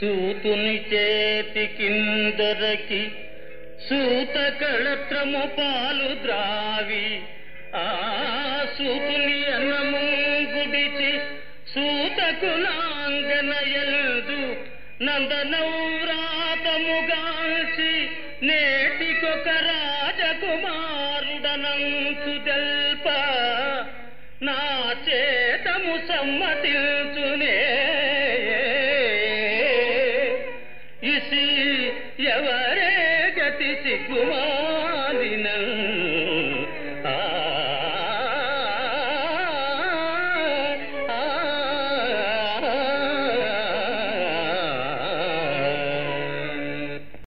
సూతుని చేతి కిందొరకి సూత కళత్రము పాలు ద్రావి. ఆ సూతుని అన్నము గుడిచి సూతకు నాంగనయల్దు నందనవ్రాతముగాల్చి నేటికొక రాజకుమారుడనంతు తెల్ప. నా చేతము సమ్మతిల్ ఎవరే గతి సిగ్గుమా?